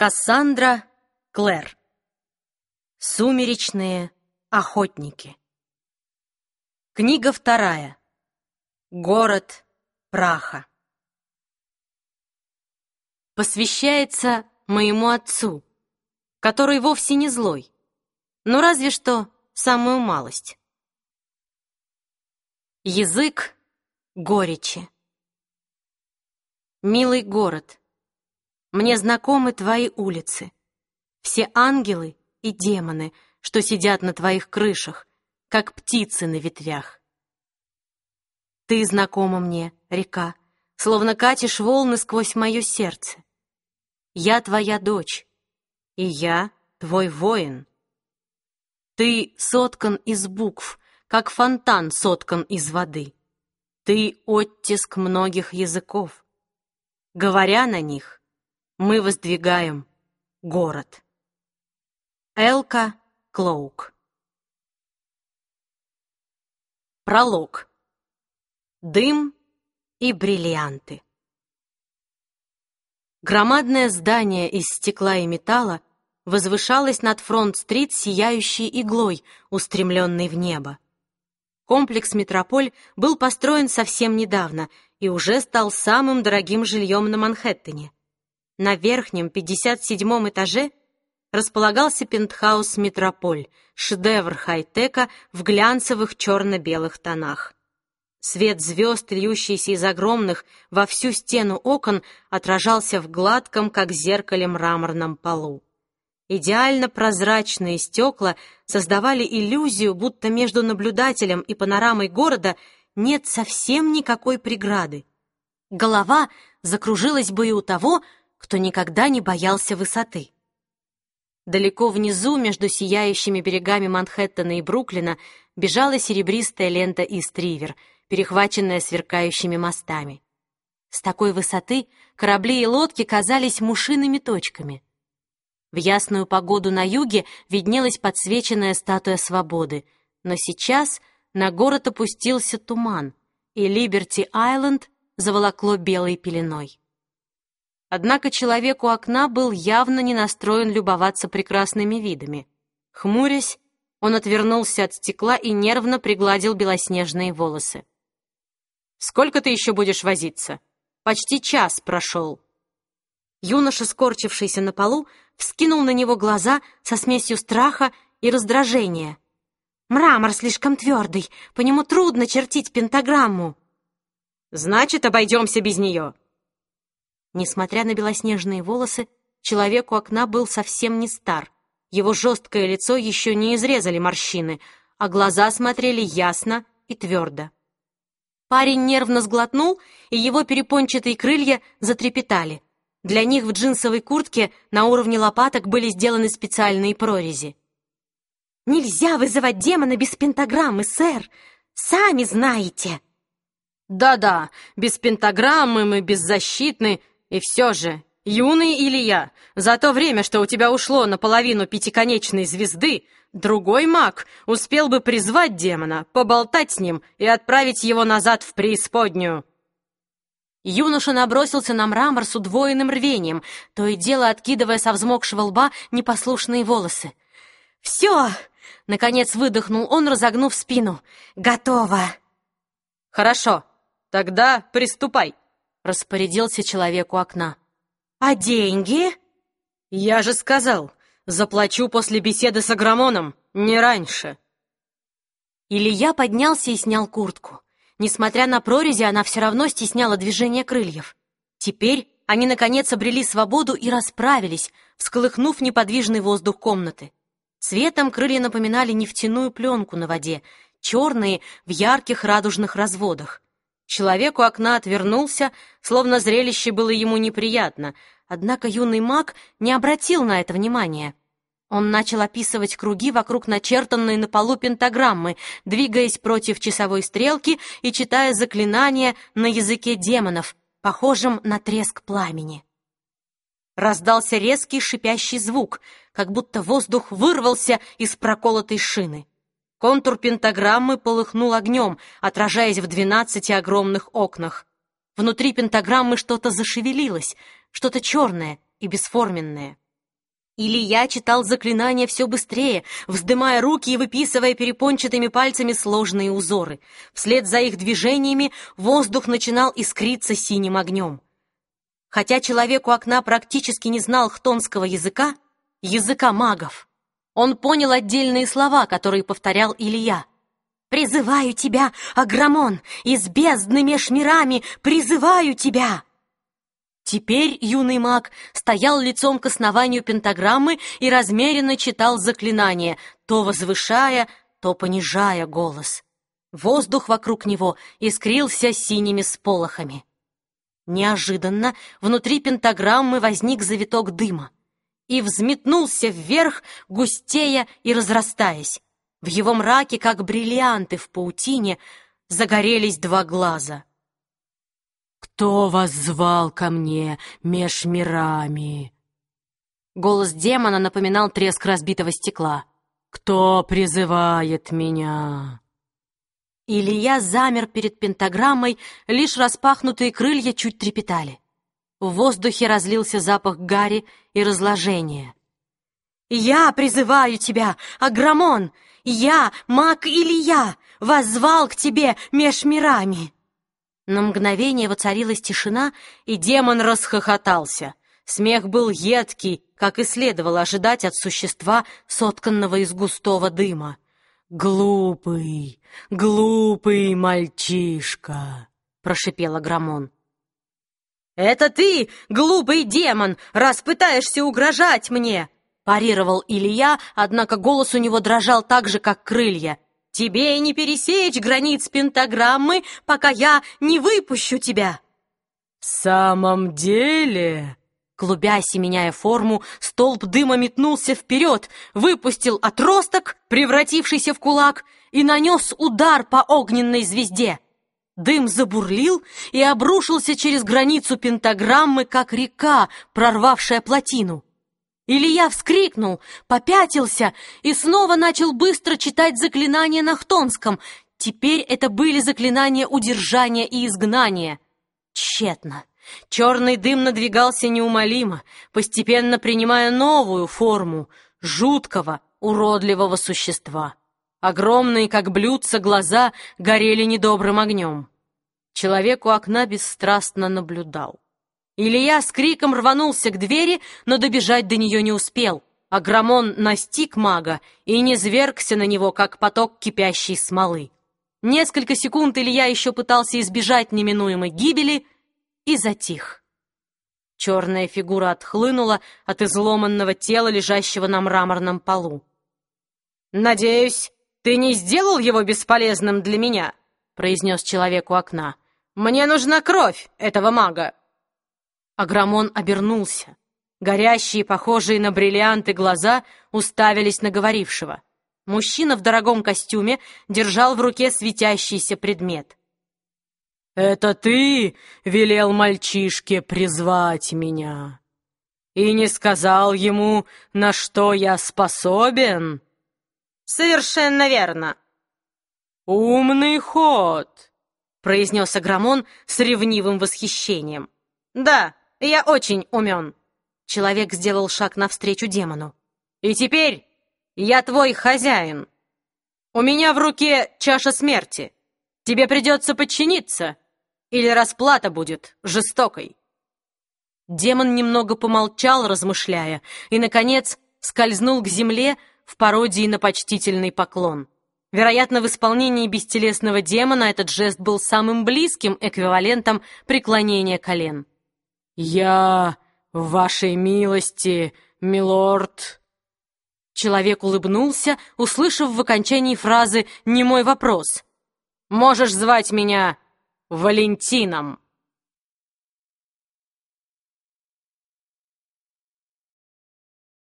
Кассандра Клэр. Сумеречные охотники. Книга вторая. Город праха. Посвящается моему отцу, который вовсе не злой, но разве что самую малость. Язык горечи. Милый город, мне знакомы твои улицы, все ангелы и демоны, что сидят на твоих крышах, как птицы на ветвях. Ты знакома мне, река, словно катишь волны сквозь мое сердце. Я твоя дочь, и я твой воин. Ты соткан из букв, как фонтан соткан из воды. Ты оттиск многих языков. Говоря на них, мы воздвигаем город. Элка Клоук Пролог. Дым и бриллианты. Громадное здание из стекла и металла возвышалось над Фронт-стрит сияющей иглой, устремленной в небо. Комплекс «Метрополь» был построен совсем недавно и уже стал самым дорогим жильем на Манхэттене. На верхнем 57-м этаже располагался пентхаус «Метрополь», шедевр хай-тека в глянцевых черно-белых тонах. Свет звезд, льющийся из огромных во всю стену окон, отражался в гладком, как зеркале, мраморном полу. Идеально прозрачные стекла создавали иллюзию, будто между наблюдателем и панорамой города нет совсем никакой преграды. Голова закружилась бы и у того, кто никогда не боялся высоты. Далеко внизу, между сияющими берегами Манхэттена и Бруклина, бежала серебристая лента Ист-Ривер, перехваченная сверкающими мостами. С такой высоты корабли и лодки казались мушиными точками. В ясную погоду на юге виднелась подсвеченная статуя свободы, но сейчас на город опустился туман, и Либерти-Айленд заволокло белой пеленой. Однако человек у окна был явно не настроен любоваться прекрасными видами. Хмурясь, он отвернулся от стекла и нервно пригладил белоснежные волосы. «Сколько ты еще будешь возиться? Почти час прошел». Юноша, скорчившийся на полу, вскинул на него глаза со смесью страха и раздражения. «Мрамор слишком твердый, по нему трудно чертить пентаграмму». «Значит, обойдемся без нее», Несмотря на белоснежные волосы, человек у окна был совсем не стар. Его жесткое лицо еще не изрезали морщины, а глаза смотрели ясно и твердо. Парень нервно сглотнул, и его перепончатые крылья затрепетали. Для них в джинсовой куртке на уровне лопаток были сделаны специальные прорези. «Нельзя вызывать демона без пентаграммы, сэр! Сами знаете!» «Да-да, без пентаграммы мы беззащитны и все же, юный Илья, за то время, что у тебя ушло на половину пятиконечной звезды, другой маг успел бы призвать демона, поболтать с ним и отправить его назад в преисподнюю. Юноша набросился на мрамор с удвоенным рвением, то и дело откидывая со взмокшего лба непослушные волосы. «Все!» — наконец выдохнул он, разогнув спину. «Готово!» «Хорошо, тогда приступай!» Распорядился человек у окна. «А деньги?» «Я же сказал, заплачу после беседы с Агромоном, не раньше». Илья поднялся и снял куртку. Несмотря на прорези, она все равно стесняла движение крыльев. Теперь они, наконец, обрели свободу и расправились, всколыхнув неподвижный воздух комнаты. Цветом крылья напоминали нефтяную пленку на воде, черные в ярких радужных разводах. Человек у окна отвернулся, словно зрелище было ему неприятно, однако юный маг не обратил на это внимания. Он начал описывать круги вокруг начертанной на полу пентаграммы, двигаясь против часовой стрелки и читая заклинания на языке демонов, похожем на треск пламени. Раздался резкий шипящий звук, как будто воздух вырвался из проколотой шины. Контур пентаграммы полыхнул огнем, отражаясь в двенадцати огромных окнах. Внутри пентаграммы что-то зашевелилось, что-то черное и бесформенное. Илья читал заклинания все быстрее, вздымая руки и выписывая перепончатыми пальцами сложные узоры. Вслед за их движениями воздух начинал искриться синим огнем. Хотя человек у окна практически не знал хтонского языка, языка магов, он понял отдельные слова, которые повторял Илья. «Призываю тебя, Аграмон, из бездны меж мирами, призываю тебя!» Теперь юный маг стоял лицом к основанию пентаграммы и размеренно читал заклинание, то возвышая, то понижая голос. Воздух вокруг него искрился синими сполохами. Неожиданно внутри пентаграммы возник завиток дыма и взметнулся вверх, густея и разрастаясь. В его мраке, как бриллианты в паутине, загорелись два глаза. «Кто вас звал ко мне меж мирами?» Голос демона напоминал треск разбитого стекла. «Кто призывает меня?» Илья замер перед пентаграммой, лишь распахнутые крылья чуть трепетали. В воздухе разлился запах гари и разложения. «Я призываю тебя, Аграмон! Я, маг Илья, воззвал к тебе меж мирами!» На мгновение воцарилась тишина, и демон расхохотался. Смех был едкий, как и следовало ожидать от существа, сотканного из густого дыма. «Глупый, глупый мальчишка!» — прошипел Аграмон. «Это ты, глупый демон, раз пытаешься угрожать мне!» парировал Илья, однако голос у него дрожал так же, как крылья. Тебе и не пересечь границ пентаграммы, пока я не выпущу тебя!» «В самом деле...» Клубясь и меняя форму, столб дыма метнулся вперед, выпустил отросток, превратившийся в кулак, и нанес удар по огненной звезде. Дым забурлил и обрушился через границу пентаграммы, как река, прорвавшая плотину. Илья вскрикнул, попятился и снова начал быстро читать заклинания на хтонском. Теперь это были заклинания удержания и изгнания. Тщетно. Черный дым надвигался неумолимо, постепенно принимая новую форму жуткого, уродливого существа. Огромные, как блюдца, глаза горели недобрым огнем. Человек у окна бесстрастно наблюдал. Илья с криком рванулся к двери, но добежать до нее не успел. Аграмон настиг мага и не звергся на него, как поток кипящей смолы. Несколько секунд Илья еще пытался избежать неминуемой гибели и затих. Черная фигура отхлынула от изломанного тела, лежащего на мраморном полу. «Надеюсь, ты не сделал его бесполезным для меня?» произнес человек у окна. «Мне нужна кровь этого мага!» Аграмон обернулся. Горящие, похожие на бриллианты глаза уставились на говорившего. Мужчина в дорогом костюме держал в руке светящийся предмет. «Это ты велел мальчишке призвать меня и не сказал ему, на что я способен?» «Совершенно верно». «Умный ход», — произнес Аграмон с ревнивым восхищением. «Да, я очень умен!» Человек сделал шаг навстречу демону. «И теперь я твой хозяин. У меня в руке чаша смерти. Тебе придется подчиниться, или расплата будет жестокой». Демон немного помолчал, размышляя, и, наконец, скользнул к земле в пародии на почтительный поклон. Вероятно, в исполнении бестелесного демона этот жест был самым близким эквивалентом преклонения колен. «Я вашей милости, милорд!» Человек улыбнулся, услышав в окончании фразы «не мой вопрос». «Можешь звать меня Валентином!»